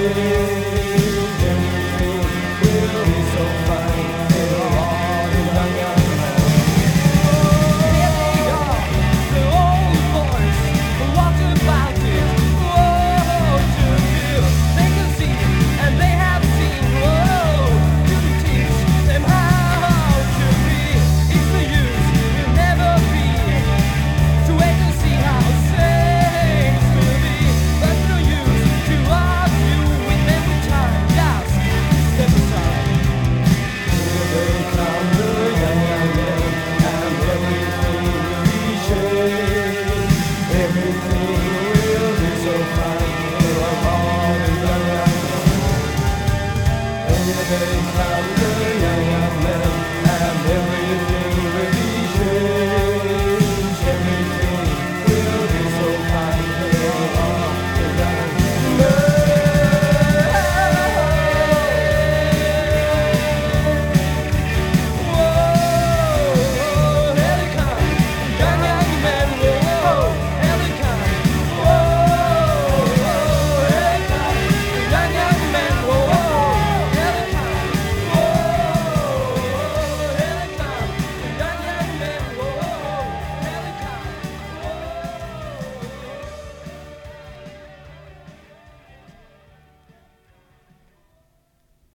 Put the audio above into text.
Amen. Hallelujah.